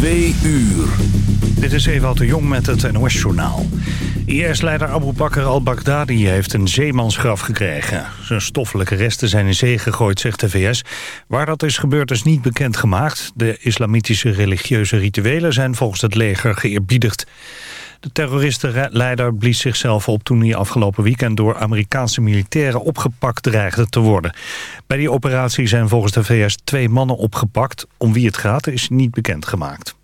Twee uur. Dit is Ewout de Jong met het NOS-journaal. IS-leider Abu Bakr al-Baghdadi heeft een zeemansgraf gekregen. Zijn stoffelijke resten zijn in zee gegooid, zegt de VS. Waar dat is gebeurd is niet bekendgemaakt. De islamitische religieuze rituelen zijn volgens het leger geëerbiedigd. De terroristenleider blies zichzelf op toen hij afgelopen weekend door Amerikaanse militairen opgepakt dreigde te worden. Bij die operatie zijn volgens de VS twee mannen opgepakt. Om wie het gaat is niet bekendgemaakt.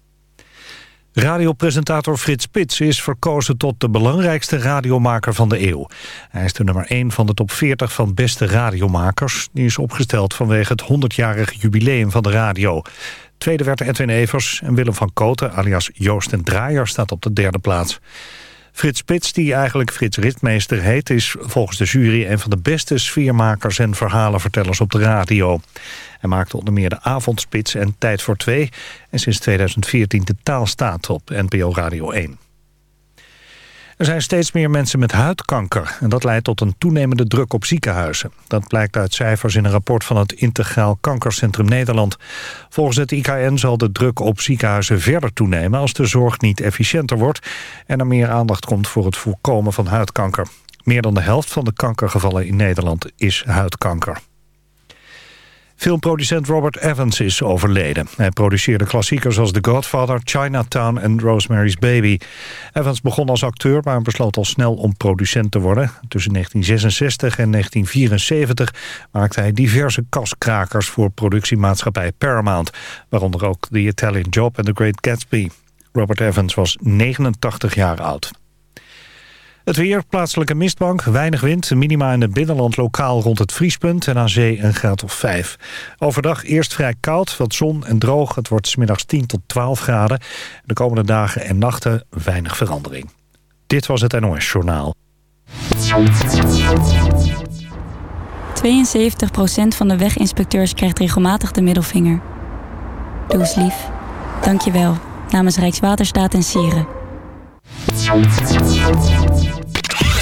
Radiopresentator Frits Spits is verkozen tot de belangrijkste radiomaker van de eeuw. Hij is de nummer 1 van de top 40 van beste radiomakers. Die is opgesteld vanwege het 100-jarig jubileum van de radio. Tweede werd Edwin Evers en Willem van Koten alias Joost en Draaier staat op de derde plaats. Frits Spits, die eigenlijk Frits Ritmeester heet... is volgens de jury een van de beste sfeermakers en verhalenvertellers op de radio. Hij maakte onder meer de Avondspits en Tijd voor Twee... en sinds 2014 de Taalstaat op NPO Radio 1. Er zijn steeds meer mensen met huidkanker en dat leidt tot een toenemende druk op ziekenhuizen. Dat blijkt uit cijfers in een rapport van het Integraal Kankercentrum Nederland. Volgens het IKN zal de druk op ziekenhuizen verder toenemen als de zorg niet efficiënter wordt en er meer aandacht komt voor het voorkomen van huidkanker. Meer dan de helft van de kankergevallen in Nederland is huidkanker. Filmproducent Robert Evans is overleden. Hij produceerde klassiekers als The Godfather, Chinatown en Rosemary's Baby. Evans begon als acteur, maar besloot al snel om producent te worden. Tussen 1966 en 1974 maakte hij diverse kaskrakers voor productiemaatschappij Paramount. Waaronder ook The Italian Job en The Great Gatsby. Robert Evans was 89 jaar oud. Het weer, plaatselijke mistbank, weinig wind. Minima in het binnenland lokaal rond het vriespunt en aan zee een graad of 5. Overdag eerst vrij koud, wat zon en droog. Het wordt smiddags 10 tot 12 graden. De komende dagen en nachten weinig verandering. Dit was het NOS Journaal. 72% van de weginspecteurs krijgt regelmatig de middelvinger. Doe eens lief. Dank je wel. Namens Rijkswaterstaat en Sieren.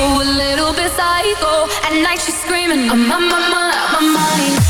A little bit psycho. At night she's screaming, I'm on my mind, my mind.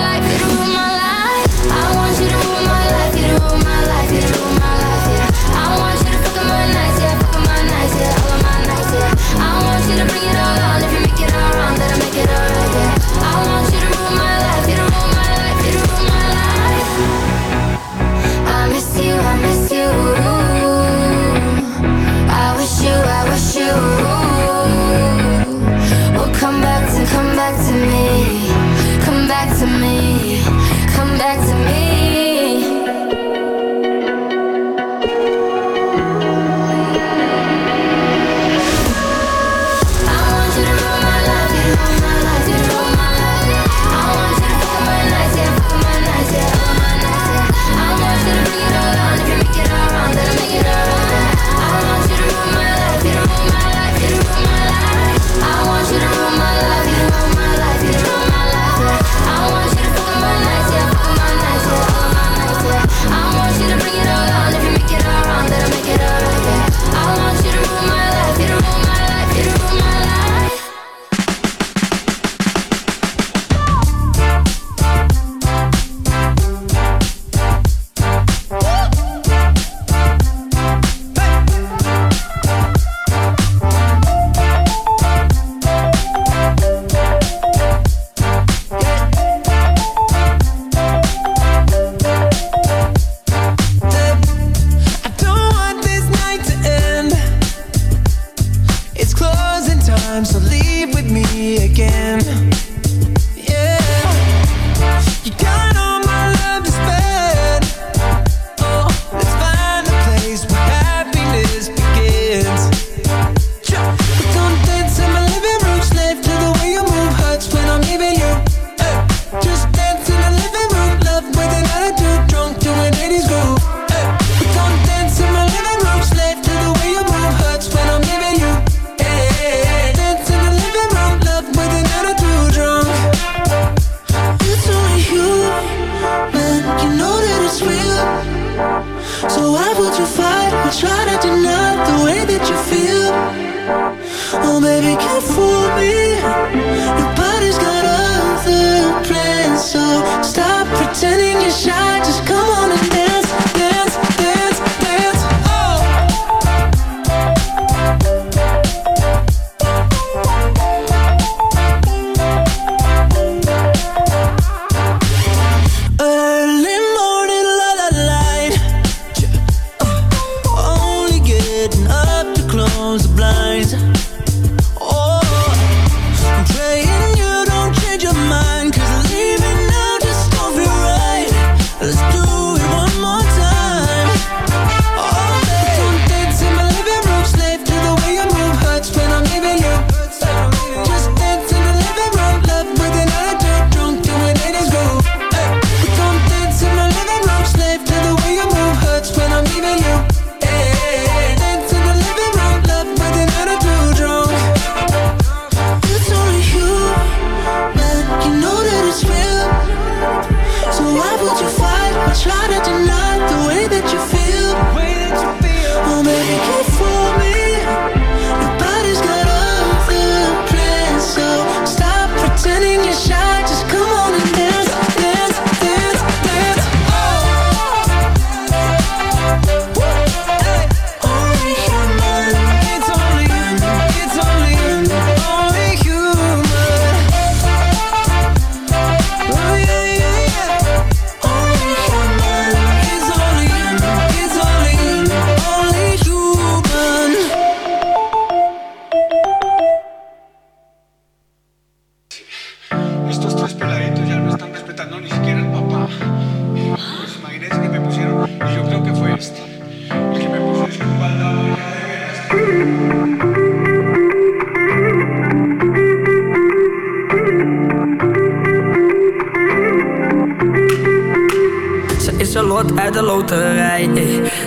baby, careful.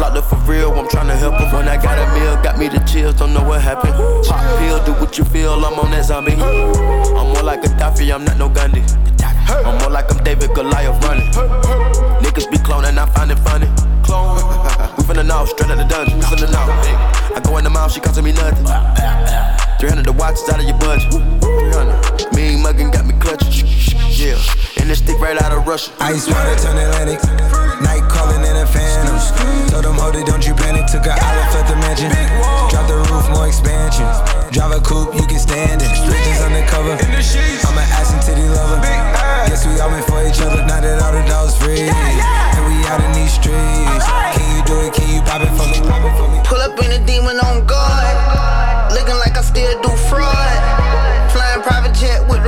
locked up for real, I'm trying to help her. When I got a meal, got me the chills, don't know what happened. Pop pill, do what you feel, I'm on that zombie. I'm more like a Gaddafi, I'm not no Gandhi. I'm more like I'm David Goliath running. Niggas be cloning, I find it funny. Clone. we finna know, straight out the dungeon. We finna know. I go in the mouth, she costing me nothing. 300 the watches out of your budget. 300. Mean muggin' got me clutching. Yeah. Russia. Ice water turn Atlantic. Night calling in a phantom. Told them, hold it, don't you panic. Took a island, left the mansion. Drop the roof, more expansion. Drive a coupe, you can stand it. Bridges undercover. I'm an ass and titty lover. Guess we all meant for each other. Now that all the dogs free. And we out in these streets. Can you do it? Can you pop it for me? Pop it for me. Pull up in a demon on guard. Looking like I still do fraud. Flying private jet with the rod.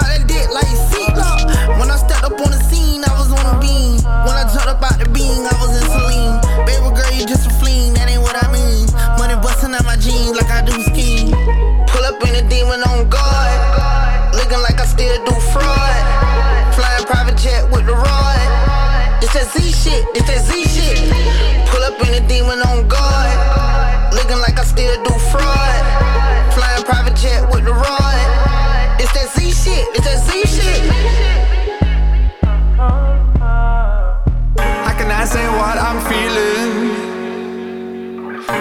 rock that dick like seatlock. When I stepped up on the scene, I was on a beam. When I jumped up out the beam, I was in Celine. Baby girl, you just a fleen, that ain't what I mean. Money busting out my jeans like I do skiing. Pull up in a demon on guard. Looking like I still do fraud. Flying private jet with the rod. It's that Z shit, it's that Z shit. Pull up in a demon on guard. Looking like I still do fraud. Flying private jet with the rod.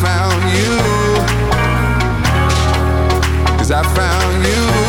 Found you. Cause I found you.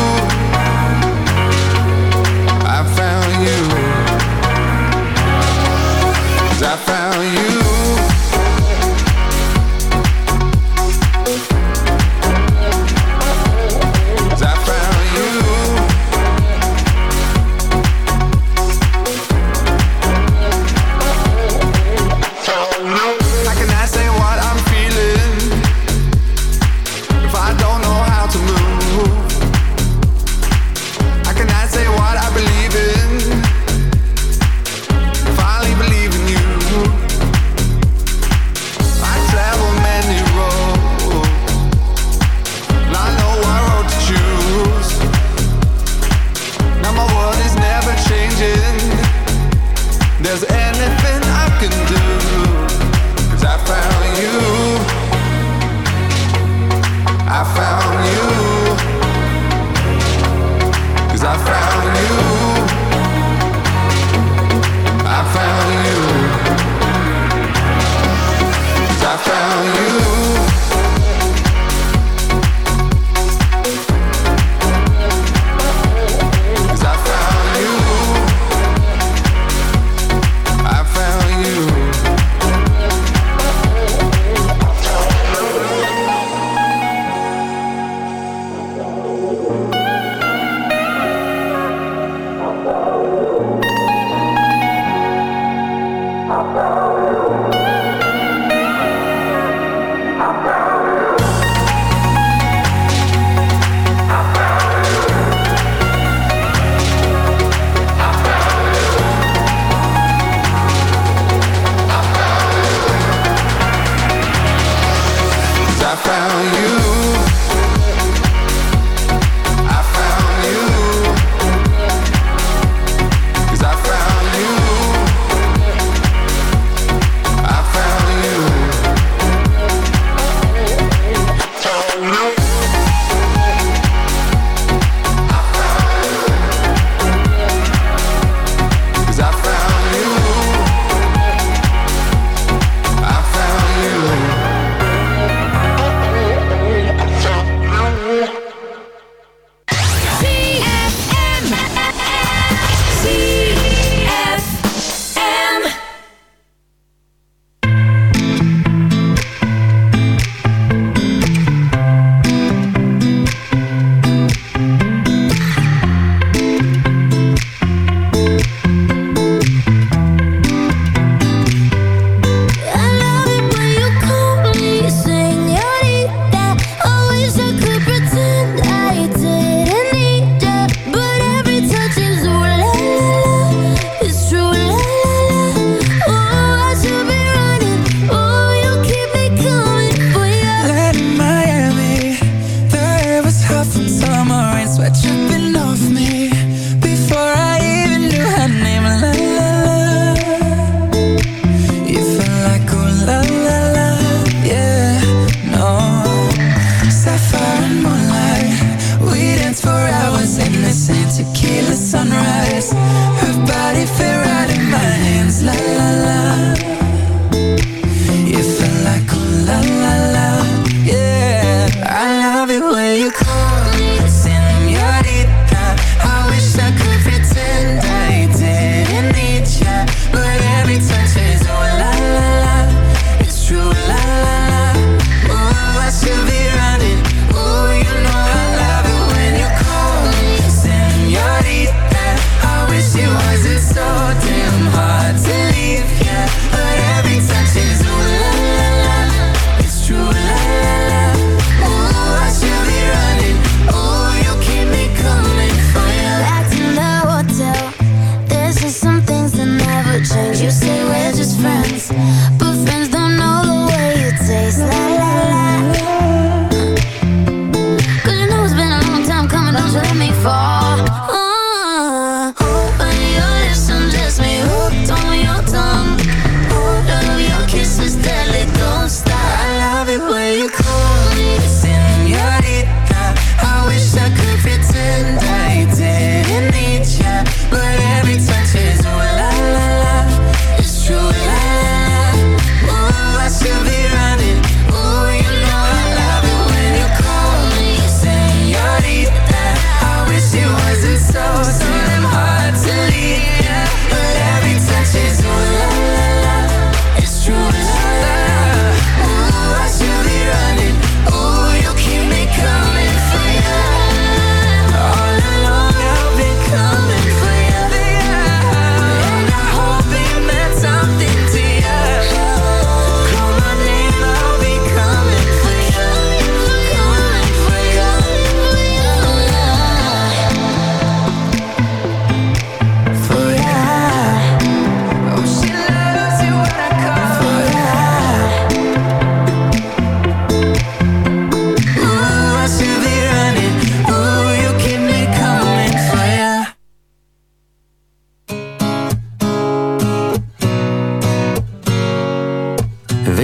found you.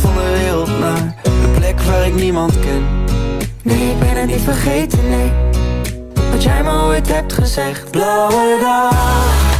van de wereld naar de plek waar ik niemand ken. Nee, ik ben het niet vergeten, nee. Wat jij me ooit hebt gezegd. Blauwe dag,